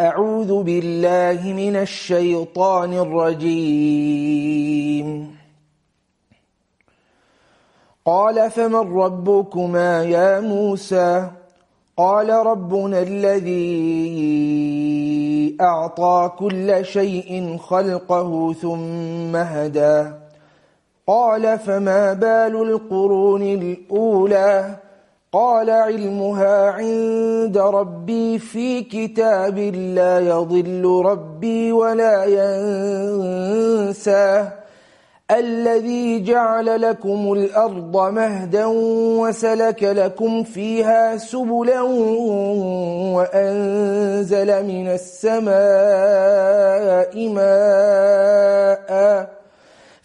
أعوذ بالله من الشيطان الرجيم. قال فمن ربكما يا موسى؟ قال ربنا الذي أعطى كل شيء خلقه ثم هدى. قال فما بال القرون الأولى؟ قال علمها عند ربي في كتاب لا يضل ربي ولا ينسى الذي جعل لكم الأرض مهدا وسلك لكم فيها سبلا وأنزل من السماء ماء.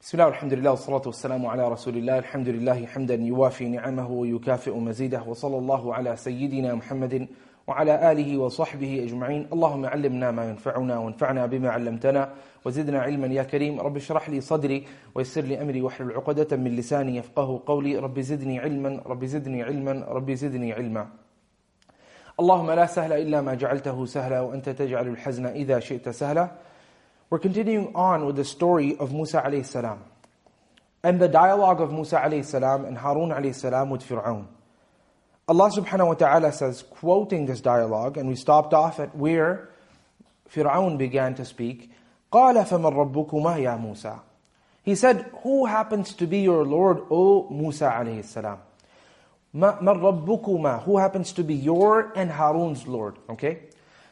بسم الله والحمد لله والصلاة والسلام على رسول الله. الحمد لله حمدا يوافي نعمه ويكافئ مزيده. وصلى الله على سيدنا محمد وعلى آله وصحبه أجمعين. اللهم علمنا ما ينفعنا وانفعنا بما علمتنا وزدنا علما يا كريم. رب اشرح لي صدري ويسر لي أمري واحلل عقدة من لساني يفقه قولي. رب زدني علما رب زدني علما رب زدني علما. اللهم لا سهل إلا ما جعلته سهلا وأنت تجعل الحزن إذا شئت سهلا. We're continuing on with the story of Musa alayhi salam and the dialogue of Musa alayhi salam and Harun alayhi salam with Fir'aun. Allah subhanahu wa ta'ala says, quoting this dialogue, and we stopped off at where Fir'aun began to speak, قَالَ فَمَنْ رَبُّكُمَا يَا مُوسَى He said, who happens to be your Lord, O Musa alayhi salam? مَنْ رَبُّكُمَا Who happens to be your and Harun's Lord? Okay?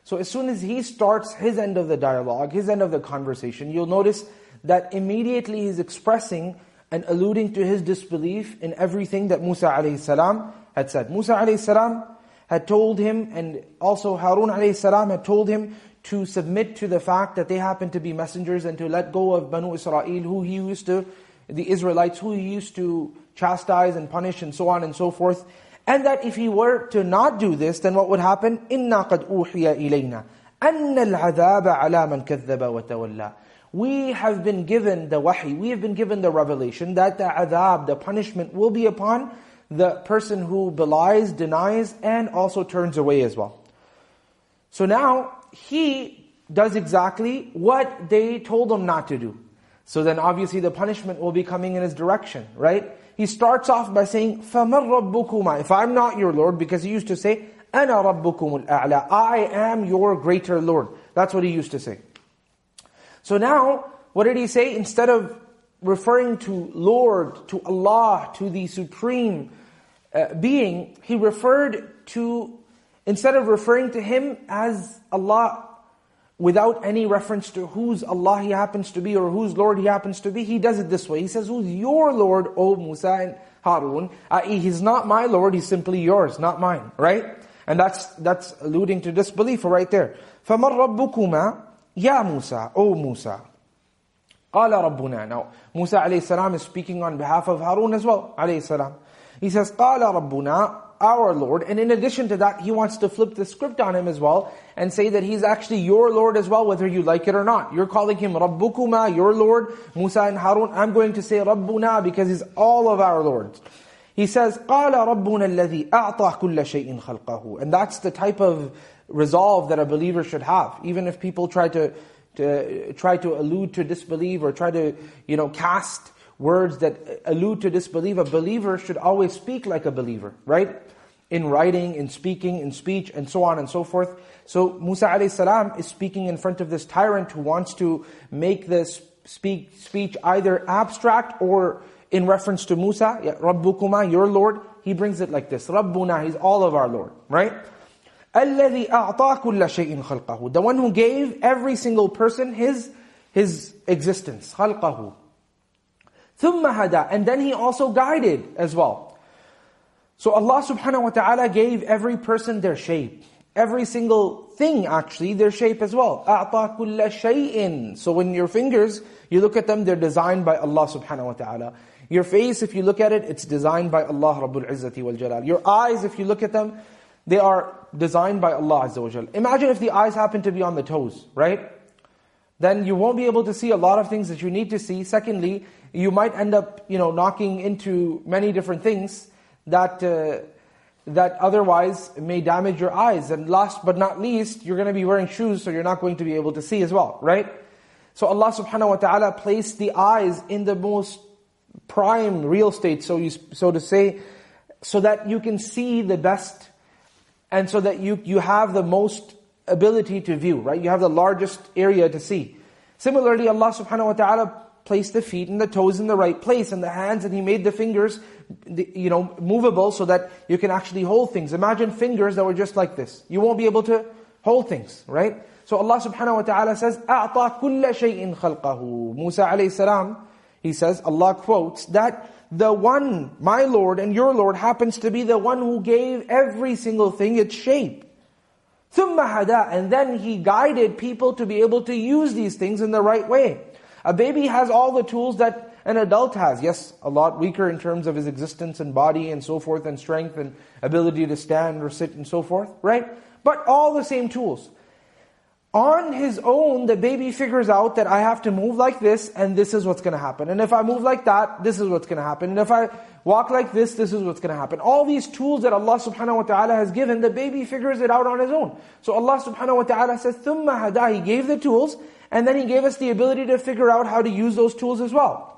So as soon as he starts his end of the dialogue, his end of the conversation, you'll notice that immediately he's expressing and alluding to his disbelief in everything that Musa alayhi salam had said. Musa alayhi salam had told him, and also Harun alayhi salam had told him to submit to the fact that they happen to be messengers and to let go of Banu Israel, who he used to, the Israelites, who he used to chastise and punish and so on and so forth. And that if he were to not do this, then what would happen? إِنَّا قَدْ أُوحِيَ إِلَيْنَا أَنَّ الْعَذَابَ عَلَى مَنْ wa وَتَوَلَّى We have been given the wahi, we have been given the revelation that the adhab, the punishment will be upon the person who belies, denies, and also turns away as well. So now, he does exactly what they told him not to do. So then obviously the punishment will be coming in his direction, right? He starts off by saying, فَمَنْ رَبُّكُمَا If I'm not your Lord, because he used to say, أَنَا رَبُّكُمُ الْأَعْلَى I am your greater Lord. That's what he used to say. So now, what did he say? Instead of referring to Lord, to Allah, to the Supreme uh, Being, he referred to, instead of referring to Him as Allah without any reference to whose Allah he happens to be or whose Lord he happens to be, he does it this way. He says, who's your Lord, O Musa and Harun? i.e., he's not my Lord, he's simply yours, not mine, right? And that's that's alluding to disbelief right there. فَمَنْ رَبُّكُمَا يَا Musa, O Musa. قَالَ رَبُّنَا Now, Musa alayhi salam is speaking on behalf of Harun as well, alayhi salam. He says, قَالَ رَبُّنَا our Lord. And in addition to that, He wants to flip the script on him as well and say that He's actually your Lord as well, whether you like it or not. You're calling Him Rabbukuma, your Lord, Musa and Harun. I'm going to say Rabbuna because He's all of our Lords. He says, قَالَ رَبُّنَا الَّذِي أَعْطَى كُلَّ شَيْءٍ خَلْقَهُ And that's the type of resolve that a believer should have. Even if people try to, to try to allude to disbelief or try to, you know, cast words that allude to disbelief, a believer should always speak like a believer, right? In writing, in speaking, in speech, and so on and so forth. So Musa alayhi salam is speaking in front of this tyrant who wants to make this speak, speech either abstract or in reference to Musa, yeah, Rabbukuma, your Lord, he brings it like this. Rabbuna, he's all of our Lord, right? الَّذِي أَعْطَى كُلَّ شَيْءٍ خَلْقَهُ The one who gave every single person his, his existence, خَلْقَهُ ثُمَّ هَدَى And then he also guided as well. So Allah subhanahu wa ta'ala gave every person their shape. Every single thing actually, their shape as well. أَعْطَى كُلَّ شَيْءٍ So when your fingers, you look at them, they're designed by Allah subhanahu wa ta'ala. Your face, if you look at it, it's designed by Allah Rabbul Izzati wal Jalal. Your eyes, if you look at them, they are designed by Allah Azza wa Jal. Imagine if the eyes happen to be on the toes, right? Then you won't be able to see a lot of things that you need to see. Secondly, you might end up, you know, knocking into many different things that uh, that otherwise may damage your eyes. And last but not least, you're going to be wearing shoes, so you're not going to be able to see as well, right? So Allah subhanahu wa ta'ala placed the eyes in the most prime real estate, so, you, so to say, so that you can see the best, and so that you, you have the most ability to view, right? You have the largest area to see. Similarly, Allah subhanahu wa ta'ala placed the feet and the toes in the right place and the hands and he made the fingers you know movable so that you can actually hold things. Imagine fingers that were just like this. You won't be able to hold things right? So Allah subhanahu wa ta'ala says a'ta kulla shay'in khalqahu. Musa alayhi salam he says Allah quotes that the one my lord and your lord happens to be the one who gave every single thing its shape. ثم hada and then he guided people to be able to use these things in the right way. A baby has all the tools that an adult has. Yes, a lot weaker in terms of his existence and body and so forth and strength and ability to stand or sit and so forth, right? But all the same tools. On his own, the baby figures out that I have to move like this and this is what's going to happen. And if I move like that, this is what's going to happen. And if I walk like this, this is what's going to happen. All these tools that Allah subhanahu wa ta'ala has given, the baby figures it out on his own. So Allah subhanahu wa ta'ala says, ثُمَّ هَدَى He gave the tools and then He gave us the ability to figure out how to use those tools as well.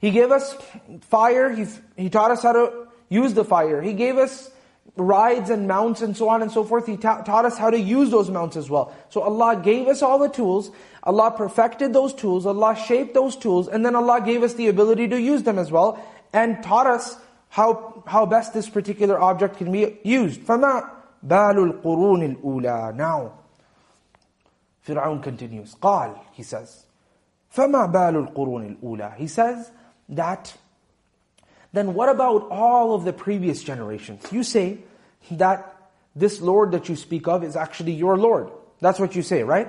He gave us fire, He, he taught us how to use the fire. He gave us rides and mounts and so on and so forth. He ta taught us how to use those mounts as well. So Allah gave us all the tools, Allah perfected those tools, Allah shaped those tools, and then Allah gave us the ability to use them as well, and taught us how, how best this particular object can be used. فَمَا بَالُ الْقُرُونِ الْأُولَى Now, Fir'aun continues. قال, he says, فَمَا بَالُ الْقُرُونِ الْأُولَى He says that, then what about all of the previous generations? You say that this Lord that you speak of is actually your Lord. That's what you say, right?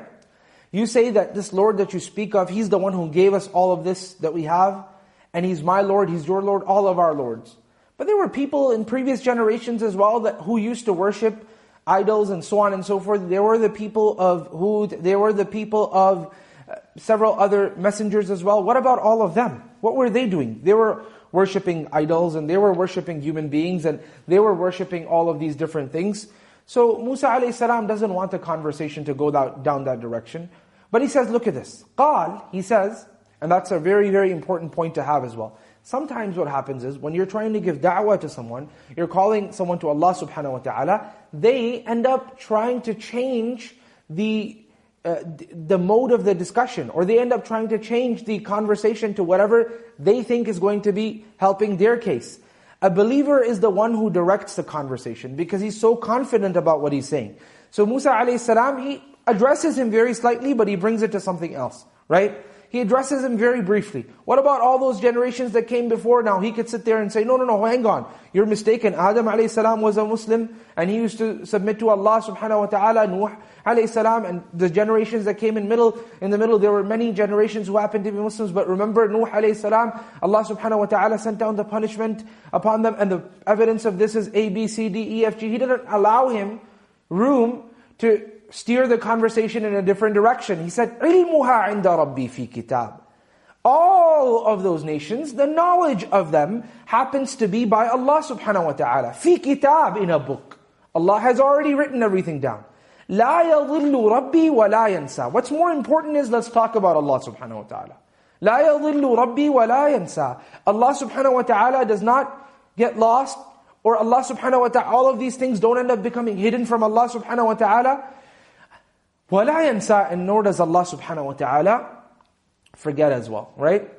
You say that this Lord that you speak of, He's the one who gave us all of this that we have, and He's my Lord, He's your Lord, all of our Lords. But there were people in previous generations as well that who used to worship idols and so on and so forth. There were the people of Hud, there were the people of uh, several other messengers as well. What about all of them? What were they doing? They were worshipping idols and they were worshipping human beings and they were worshipping all of these different things. So Musa a.s. doesn't want the conversation to go down that direction. But he says, look at this. قال, he says, and that's a very, very important point to have as well. Sometimes what happens is, when you're trying to give da'wah to someone, you're calling someone to Allah subhanahu wa ta'ala, they end up trying to change the uh, the mode of the discussion, or they end up trying to change the conversation to whatever they think is going to be helping their case. A believer is the one who directs the conversation because he's so confident about what he's saying. So Musa alayhi salam, he addresses him very slightly, but he brings it to something else, right? He addresses him very briefly. What about all those generations that came before now? He could sit there and say, no, no, no, hang on. You're mistaken. Adam alayhi salam was a Muslim and he used to submit to Allah subhanahu wa ta'ala, Nuh alayhi salam, and the generations that came in middle, in the middle, there were many generations who happened to be Muslims, but remember Nuh alayhi salam, Allah subhanahu wa ta'ala sent down the punishment upon them, and the evidence of this is A, B, C, D, E, F, G. He didn't allow him room to steer the conversation in a different direction. He said, عِلْمُهَا عِنْدَ رَبِّي فِي كِتَابٍ all of those nations, the knowledge of them happens to be by Allah subhanahu wa ta'ala. Fi kitab, in a book. Allah has already written everything down. لا يضل ربي ولا ينسى. What's more important is let's talk about Allah subhanahu wa ta'ala. لا يضل ربي ولا ينسى. Allah subhanahu wa ta'ala does not get lost or Allah subhanahu wa ta'ala, all of these things don't end up becoming hidden from Allah subhanahu wa ta'ala. وَلَا يَنْسَى And nor does Allah subhanahu wa ta'ala forget as well, right?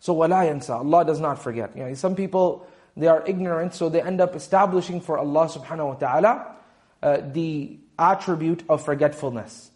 So وَلَا يَنْسَى Allah does not forget. You know, some people, they are ignorant, so they end up establishing for Allah subhanahu wa ta'ala uh, the attribute of forgetfulness.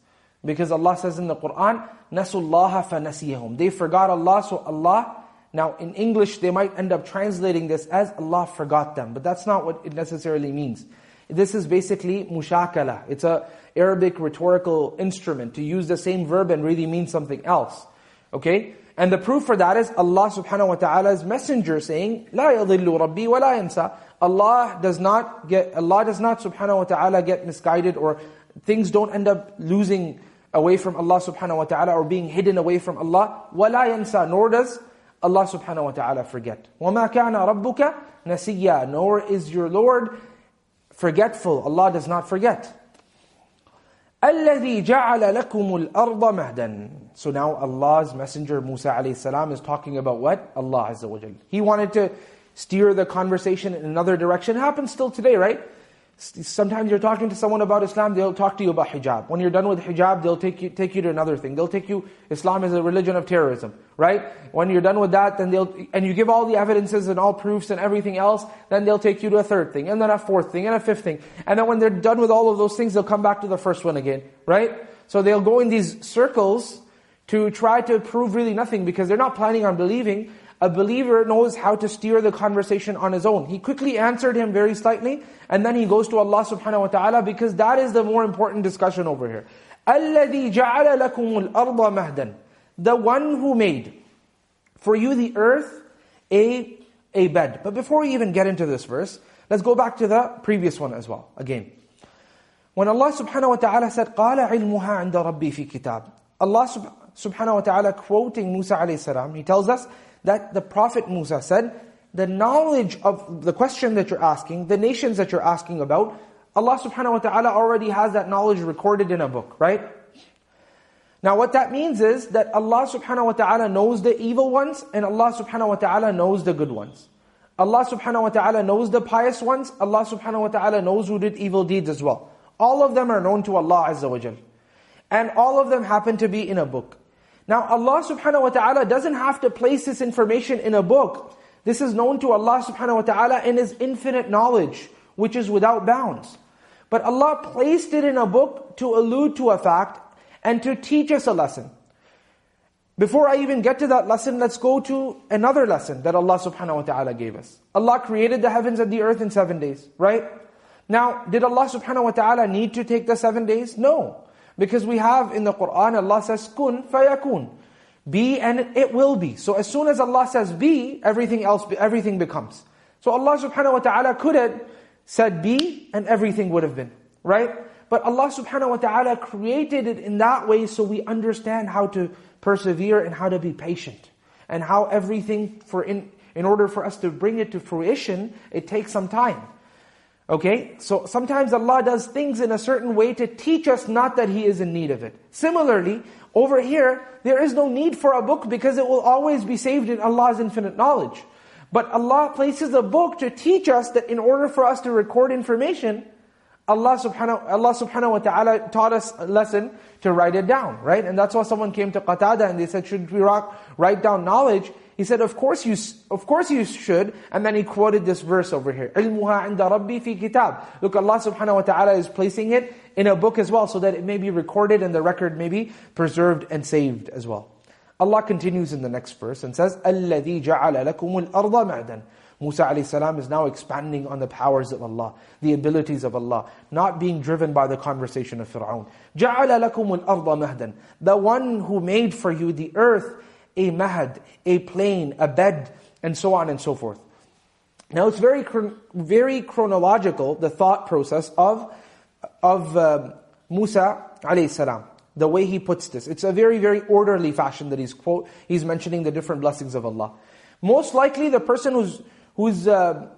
Because Allah says in the Qur'an, نَسُوا اللَّهَ فَنَسِيَهُمْ They forgot Allah, so Allah now, in English, they might end up translating this as Allah forgot them, but that's not what it necessarily means. This is basically mushakala. It's a Arabic rhetorical instrument to use the same verb and really mean something else. Okay? And the proof for that is Allah subhanahu wa ta'ala's messenger saying, لا يضل ربي ولا ينسى. Allah does not get, Allah does not subhanahu wa ta'ala get misguided or things don't end up losing away from Allah subhanahu wa ta'ala or being hidden away from Allah. ولا ينسى. Nor does Allah subhanahu wa ta'ala forget. وَمَا كَانَ رَبُّكَ نَسِيًّا Nor is your Lord forgetful. Allah does not forget. الَّذِي جَعَلَ لَكُمُ الْأَرْضَ مَهْدًا So now Allah's Messenger Musa alayhi salam is talking about what? Allah Azza wa Jal. He wanted to steer the conversation in another direction. It happens still today, right? Sometimes you're talking to someone about Islam, they'll talk to you about hijab. When you're done with hijab, they'll take you, take you to another thing. They'll take you, Islam is a religion of terrorism, right? When you're done with that, then they'll, and you give all the evidences and all proofs and everything else, then they'll take you to a third thing, and then a fourth thing, and a fifth thing. And then when they're done with all of those things, they'll come back to the first one again, right? So they'll go in these circles to try to prove really nothing because they're not planning on believing, a believer knows how to steer the conversation on his own. He quickly answered him very slightly, and then he goes to Allah subhanahu wa ta'ala because that is the more important discussion over here. الَّذِي جَعَلَ لَكُمُ الْأَرْضَ مَهْدًا The one who made for you the earth a, a bed. But before we even get into this verse, let's go back to the previous one as well, again. When Allah subhanahu wa ta'ala said, قَالَ عِلْمُهَا عِنْدَ رَبِّي فِي كِتَابٍ Allah subhanahu wa ta'ala quoting Musa alayhi salam, he tells us, that the Prophet Musa said, the knowledge of the question that you're asking, the nations that you're asking about, Allah subhanahu wa ta'ala already has that knowledge recorded in a book, right? Now what that means is that Allah subhanahu wa ta'ala knows the evil ones and Allah subhanahu wa ta'ala knows the good ones. Allah subhanahu wa ta'ala knows the pious ones, Allah subhanahu wa ta'ala knows who did evil deeds as well. All of them are known to Allah Azza wa Jal. And all of them happen to be in a book. Now Allah subhanahu wa ta'ala doesn't have to place this information in a book. This is known to Allah subhanahu wa ta'ala in His infinite knowledge, which is without bounds. But Allah placed it in a book to allude to a fact and to teach us a lesson. Before I even get to that lesson, let's go to another lesson that Allah subhanahu wa ta'ala gave us. Allah created the heavens and the earth in seven days, right? Now, did Allah subhanahu wa ta'ala need to take the seven days? No. Because we have in the Qur'an, Allah says, kun fayakun. Be and it will be. So as soon as Allah says be, everything else, everything becomes. So Allah subhanahu wa ta'ala could have said be and everything would have been. Right? But Allah subhanahu wa ta'ala created it in that way so we understand how to persevere and how to be patient. And how everything, for in, in order for us to bring it to fruition, it takes some time. Okay, so sometimes Allah does things in a certain way to teach us not that He is in need of it. Similarly, over here, there is no need for a book because it will always be saved in Allah's infinite knowledge. But Allah places a book to teach us that in order for us to record information, Allah subhanahu, Allah subhanahu wa ta'ala taught us a lesson to write it down, right? And that's why someone came to Qatada and they said, should we write down knowledge? He said, of course you, of course you should. And then he quoted this verse over here. عِلْمُهَا عِنْدَ رَبِّي فِي كِتَابٍ Look, Allah subhanahu wa ta'ala is placing it in a book as well, so that it may be recorded and the record may be preserved and saved as well. Allah continues in the next verse and says, الَّذِي جَعَلَ لَكُمُ الْأَرْضَ مَعْدًا Musa a.s. is now expanding on the powers of Allah, the abilities of Allah, not being driven by the conversation of Fir'aun. جَعَلَ لَكُمُ الْأَرْضَ مَهْدًا The one who made for you the earth a mahad, a plane, a bed, and so on and so forth. Now it's very very chronological, the thought process of, of uh, Musa alayhi salam. The way he puts this. It's a very, very orderly fashion that he's quote, he's mentioning the different blessings of Allah. Most likely the person who's, who's uh,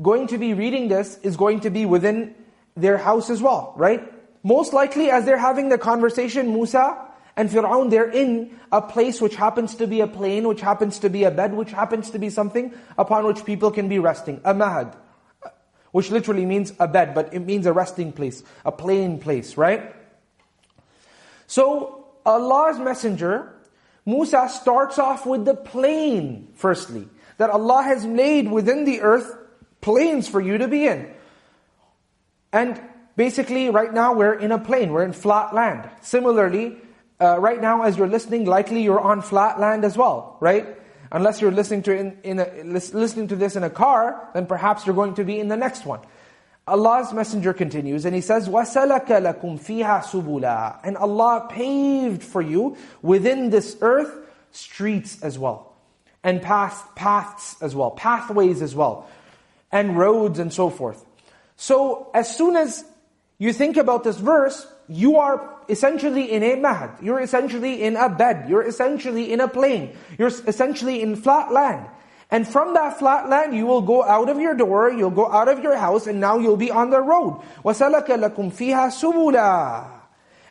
going to be reading this is going to be within their house as well, right? Most likely as they're having the conversation, Musa and Fir'aun, they're in a place which happens to be a plane, which happens to be a bed, which happens to be something upon which people can be resting. A mahad. Which literally means a bed, but it means a resting place, a plain place, right? So, Allah's messenger Musa starts off with the plain, firstly. That Allah has made within the earth plains for you to be in. And basically, right now we're in a plain, we're in flat land. Similarly, uh, right now as you're listening, likely you're on flat land as well, right? Unless you're listening to in, in a, listening to this in a car, then perhaps you're going to be in the next one. Allah's messenger continues and he says, وَسَلَكَ لَكُمْ فِيهَا سُبُلًا And Allah paved for you within this earth streets as well. And paths, paths as well, pathways as well. And roads and so forth. So as soon as you think about this verse, you are essentially in a mahad. You're essentially in a bed. You're essentially in a plain. You're essentially in flat land. And from that flat land, you will go out of your door, you'll go out of your house, and now you'll be on the road. وَسَلَكَ لَكُمْ فِيهَا سُبُلًا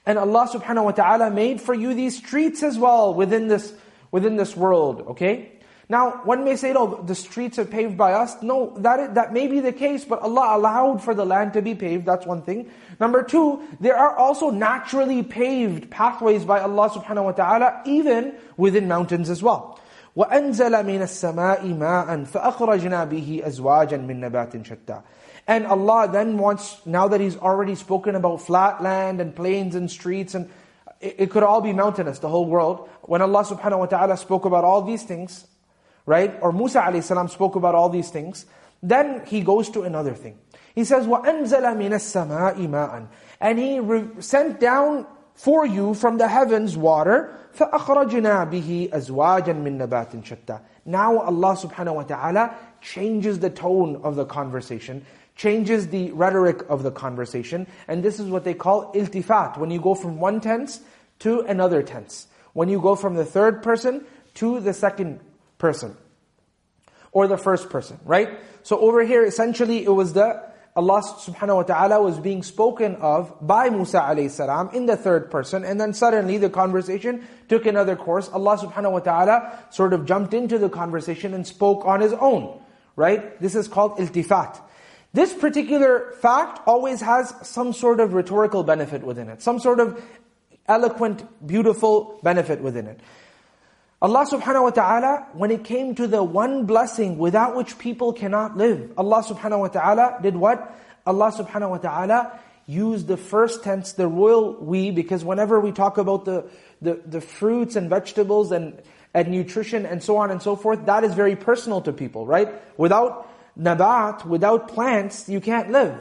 And Allah subhanahu wa ta'ala made for you these streets as well within this, within this world, okay? Now, one may say, oh, the streets are paved by us. No, that, is, that may be the case, but Allah allowed for the land to be paved, that's one thing. Number two, there are also naturally paved pathways by Allah subhanahu wa ta'ala, even within mountains as well. وَأَنزَلَ مِنَ السَّمَاءِ مَاءً فَأَخْرَجْنَا بِهِ أَزْوَاجًا مِّن نَبَاتٍ شَتَّى And Allah then wants, now that He's already spoken about flat land and plains and streets and it, it could all be mountainous, the whole world. When Allah subhanahu wa ta'ala spoke about all these things, right? Or Musa alayhi salam spoke about all these things, then He goes to another thing. He says, وَأَنزَلَ مِنَ السَّمَاءِ مَاءً And He sent down for you from the heavens water, فَأَخْرَجْنَا بِهِ أَزْوَاجًا مِّن نَبَاتٍ شَتَّى Now Allah subhanahu wa ta'ala changes the tone of the conversation, changes the rhetoric of the conversation, and this is what they call iltifat, when you go from one tense to another tense. When you go from the third person to the second person. Or the first person, right? So over here, essentially, it was the Allah subhanahu wa ta'ala was being spoken of by Musa alayhi salam in the third person, and then suddenly the conversation took another course. Allah subhanahu wa ta'ala sort of jumped into the conversation and spoke on His own. Right? This is called iltifat. This particular fact always has some sort of rhetorical benefit within it, some sort of eloquent, beautiful benefit within it. Allah subhanahu wa ta'ala, when it came to the one blessing without which people cannot live, Allah subhanahu wa ta'ala did what? Allah subhanahu wa ta'ala used the first tense, the royal we, because whenever we talk about the, the, the fruits and vegetables and, and nutrition and so on and so forth, that is very personal to people, right? Without nabat, without plants, you can't live.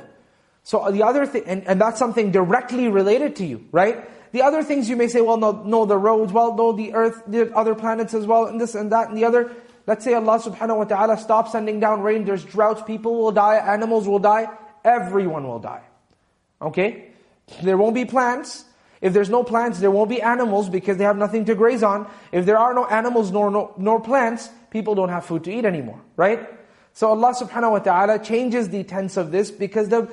So the other thing, and, and that's something directly related to you, right? The other things you may say, well, no, no, the roads, well, no, the earth, the other planets as well, and this and that and the other. Let's say Allah subhanahu wa ta'ala stops sending down rain, there's droughts, people will die, animals will die, everyone will die. Okay? There won't be plants. If there's no plants, there won't be animals because they have nothing to graze on. If there are no animals nor, nor, nor plants, people don't have food to eat anymore, right? So Allah subhanahu wa ta'ala changes the tense of this because the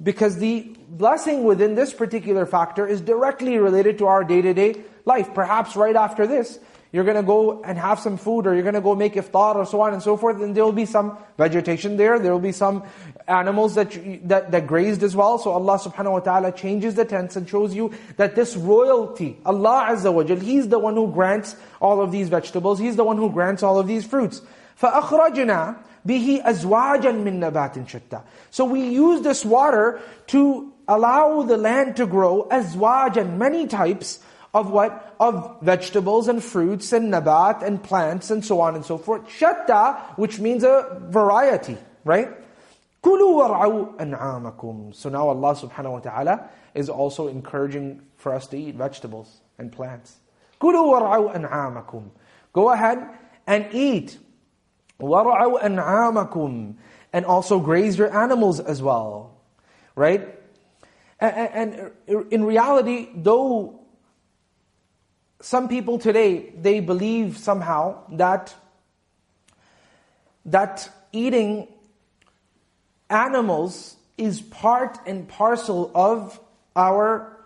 because the blessing within this particular factor is directly related to our day-to-day life. Perhaps right after this, you're going to go and have some food or you're going to go make iftar or so on and so forth and there will be some vegetation there, there will be some animals that, that, that grazed as well. So Allah subhanahu wa ta'ala changes the tense and shows you that this royalty, Allah Azza wa Jal, He's the one who grants all of these vegetables, He's the one who grants all of these fruits. فَأَخْرَجْنَا bihi azwajan min nabatin shatta. So we use this water to allow the land to grow azwajan, many types of what? Of vegetables and fruits and nabat and plants and so on and so forth. Shatta, which means a variety, right? Kulu war'aw an'amakum. So now Allah subhanahu wa ta'ala is also encouraging for us to eat vegetables and plants. Kulu war'aw an'amakum. Go ahead and eat وَرَعَوْا أَنْعَامَكُمْ And also graze your animals as well. Right? And, and in reality, though some people today, they believe somehow that that eating animals is part and parcel of our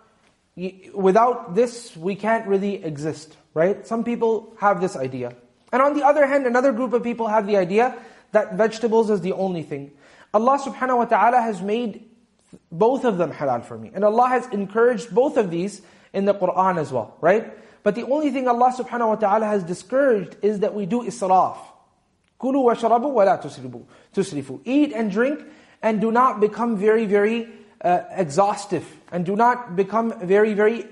without this we can't really exist right some people have this idea and on the other hand, another group of people have the idea that vegetables is the only thing. Allah subhanahu wa ta'ala has made both of them halal for me. And Allah has encouraged both of these in the Qur'an as well, right? But the only thing Allah subhanahu wa ta'ala has discouraged is that we do israf. Kulu wa sharabu wa la tusrifu. Eat and drink and do not become very, very uh, exhaustive. And do not become very, very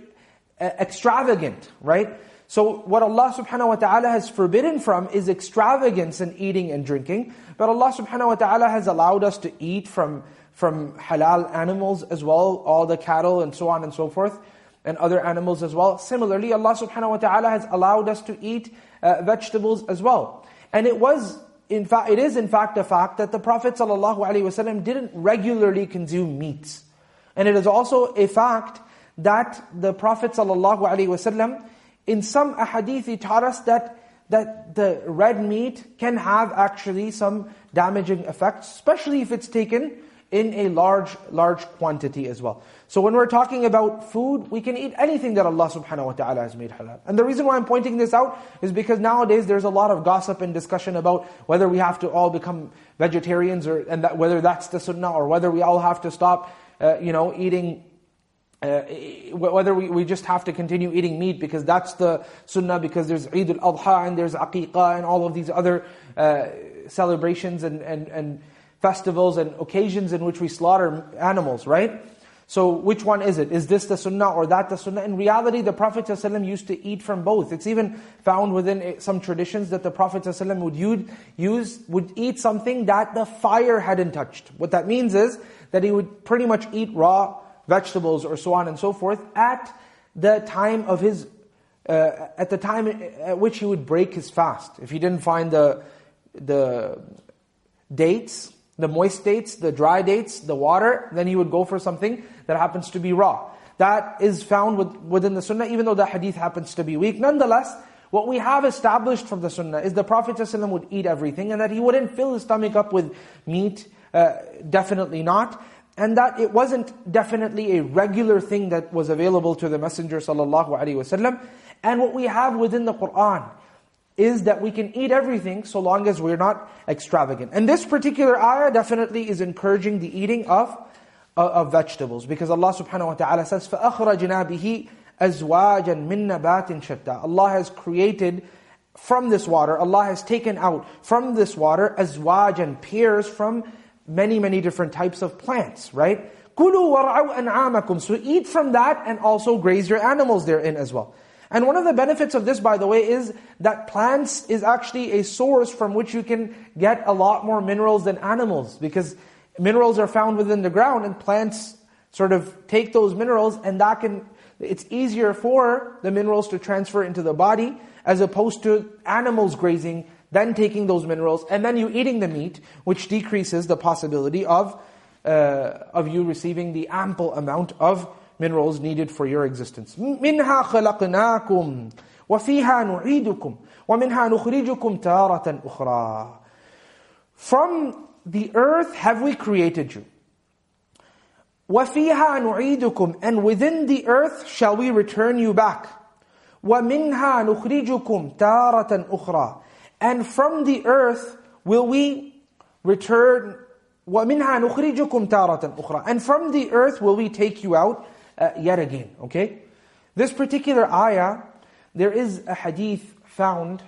uh, extravagant, right? So what Allah subhanahu wa ta'ala has forbidden from is extravagance in eating and drinking. But Allah subhanahu wa ta'ala has allowed us to eat from, from halal animals as well, all the cattle and so on and so forth, and other animals as well. Similarly, Allah subhanahu wa ta'ala has allowed us to eat uh, vegetables as well. And it was, in fact, it is in fact a fact that the Prophet ﷺ didn't regularly consume meats. And it is also a fact that the Prophet ﷺ, in some ahadith, he taught us that that the red meat can have actually some damaging effects, especially if it's taken in a large, large quantity as well. So when we're talking about food, we can eat anything that Allah subhanahu wa ta'ala has made halal. And the reason why I'm pointing this out is because nowadays there's a lot of gossip and discussion about whether we have to all become vegetarians or and that, whether that's the sunnah or whether we all have to stop, uh, you know, eating uh, whether we, we just have to continue eating meat because that's the sunnah, because there's Eid al-Adha and there's Aqiqah and all of these other uh, celebrations and, and, and festivals and occasions in which we slaughter animals, right? So which one is it? Is this the sunnah or that the sunnah? In reality, the Prophet ﷺ used to eat from both. It's even found within some traditions that the Prophet ﷺ would use, would eat something that the fire hadn't touched. What that means is that he would pretty much eat raw vegetables or so on and so forth at the time of his, uh, at the time at which he would break his fast. If he didn't find the, the dates, the moist dates, the dry dates, the water, then he would go for something that happens to be raw. That is found with, within the sunnah, even though the hadith happens to be weak. Nonetheless, what we have established from the sunnah is the Prophet ﷺ would eat everything and that he wouldn't fill his stomach up with meat, uh, definitely not and that it wasn't definitely a regular thing that was available to the Messenger sallallahu And what we have within the Qur'an is that we can eat everything so long as we're not extravagant. And this particular ayah definitely is encouraging the eating of, of vegetables. Because Allah subhanahu wa ta'ala says, فَأَخْرَجْنَا بِهِ أَزْوَاجًا مِن نَبَاتٍ شَتَّى Allah has created from this water, Allah has taken out from this water, azwajan, pairs from many, many different types of plants, right? Kulu war'au an'amakum. So eat from that and also graze your animals therein as well. And one of the benefits of this, by the way, is that plants is actually a source from which you can get a lot more minerals than animals because minerals are found within the ground and plants sort of take those minerals and that can, it's easier for the minerals to transfer into the body as opposed to animals grazing then taking those minerals, and then you eating the meat, which decreases the possibility of, uh, of you receiving the ample amount of minerals needed for your existence. مِنْهَا خَلَقْنَاكُمْ وَفِيهَا نُعِيدُكُمْ وَمِنْهَا نُخْرِجُكُمْ تَارَةً أُخْرَى From the earth have we created you. وَفِيهَا نُعِيدُكُمْ And within the earth shall we return you back. وَمِنْهَا نُخْرِجُكُمْ تَارَةً أُخْرَى and from the earth will we return, وَمِنْهَا نُخْرِجُكُمْ تَارَةً أُخْرَى And from the earth will we take you out uh, yet again. Okay? This particular ayah, there is a hadith found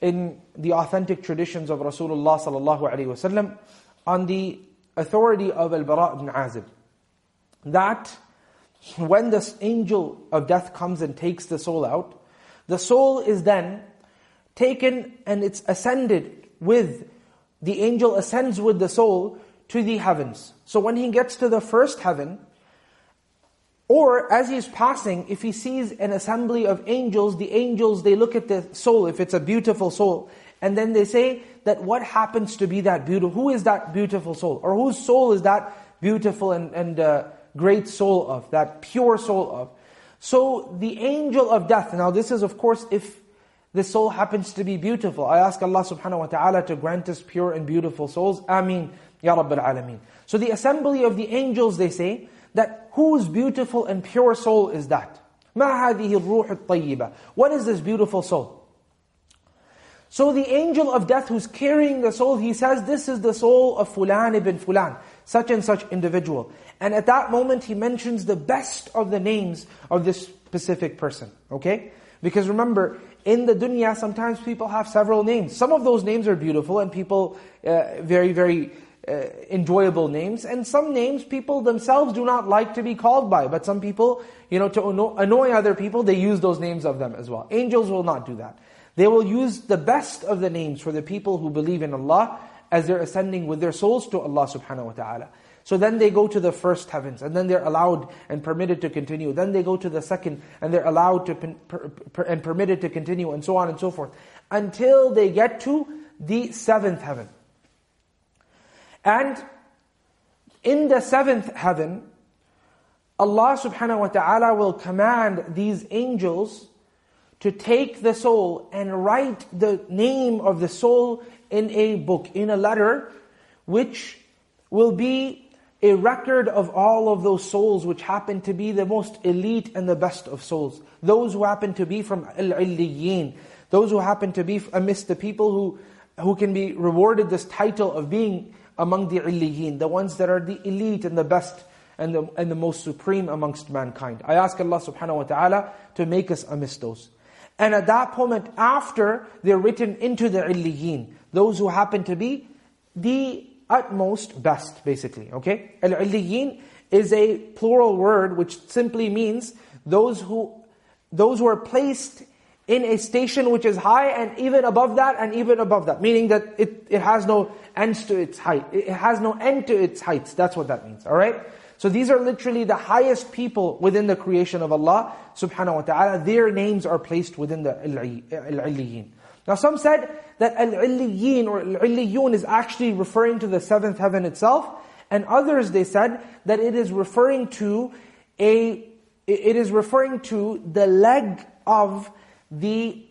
in the authentic traditions of Rasulullah sallallahu alaihi wasallam on the authority of Al-Bara ibn Azib. That when the angel of death comes and takes the soul out, the soul is then taken and it's ascended with, the angel ascends with the soul to the heavens. So when he gets to the first heaven, or as he's passing, if he sees an assembly of angels, the angels, they look at the soul, if it's a beautiful soul, and then they say that what happens to be that beautiful, who is that beautiful soul? Or whose soul is that beautiful and, and uh, great soul of, that pure soul of? So the angel of death, now this is of course if this soul happens to be beautiful. I ask Allah subhanahu wa ta'ala to grant us pure and beautiful souls. Ameen. Ya Rabbil Alameen. So the assembly of the angels, they say, that whose beautiful and pure soul is that? مَا هَذِهِ الرُّوحُ الطَّيِّبَةِ What is this beautiful soul? So the angel of death who's carrying the soul, he says, this is the soul of Fulan ibn Fulan, such and such individual. And at that moment he mentions the best of the names of this specific person. Okay? Because remember, in the dunya, sometimes people have several names. Some of those names are beautiful and people, uh, very, very uh, enjoyable names. And some names people themselves do not like to be called by. But some people, you know, to annoy other people, they use those names of them as well. Angels will not do that. They will use the best of the names for the people who believe in Allah as they're ascending with their souls to Allah subhanahu wa ta'ala. So then they go to the first heavens, and then they're allowed and permitted to continue. Then they go to the second, and they're allowed to per, per, and permitted to continue, and so on and so forth. Until they get to the seventh heaven. And in the seventh heaven, Allah subhanahu wa ta'ala will command these angels to take the soul and write the name of the soul in a book, in a letter, which will be a record of all of those souls which happen to be the most elite and the best of souls. Those who happen to be from al-illiyin. Those who happen to be amidst the people who, who can be rewarded this title of being among the illiyin. The ones that are the elite and the best and the, and the most supreme amongst mankind. I ask Allah subhanahu wa ta'ala to make us amidst those. And at that moment, after they're written into the illiyin, those who happen to be the utmost best, basically. Okay? Al-illiyin is a plural word which simply means those who those who are placed in a station which is high and even above that and even above that. Meaning that it, it has no ends to its height. It has no end to its heights. That's what that means. Alright? So these are literally the highest people within the creation of Allah subhanahu wa ta'ala. Their names are placed within the al-illiyin. Now some said that al-illiyin or al-illiyun is actually referring to the seventh heaven itself. And others, they said, that it is referring to a, it is referring to the leg of the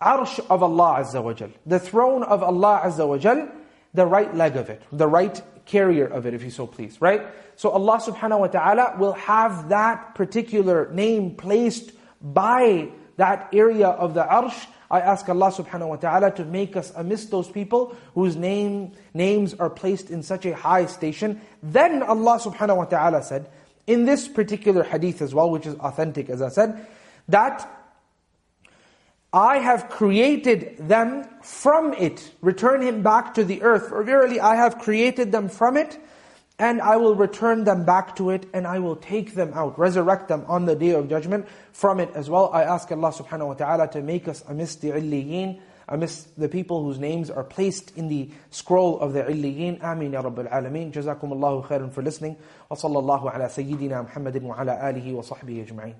arsh of Allah Azza wa Jal. The throne of Allah Azza wa Jal, the right leg of it, the right carrier of it, if you so please, right? So Allah subhanahu wa ta'ala will have that particular name placed by that area of the arsh I ask Allah subhanahu wa ta'ala to make us amidst those people whose name, names are placed in such a high station. Then Allah subhanahu wa ta'ala said, in this particular hadith as well, which is authentic as I said, that I have created them from it. Return him back to the earth. For verily I have created them from it and I will return them back to it, and I will take them out, resurrect them on the Day of Judgment from it as well. I ask Allah subhanahu wa ta'ala to make us amidst the illiyin, amidst the people whose names are placed in the scroll of the illiyin. Ameen ya Rabbil Alameen. Jazakum Allahu khairan for listening. Wa sallallahu ala Sayyidina Muhammadin wa ala alihi wa sahbihi ajma'in.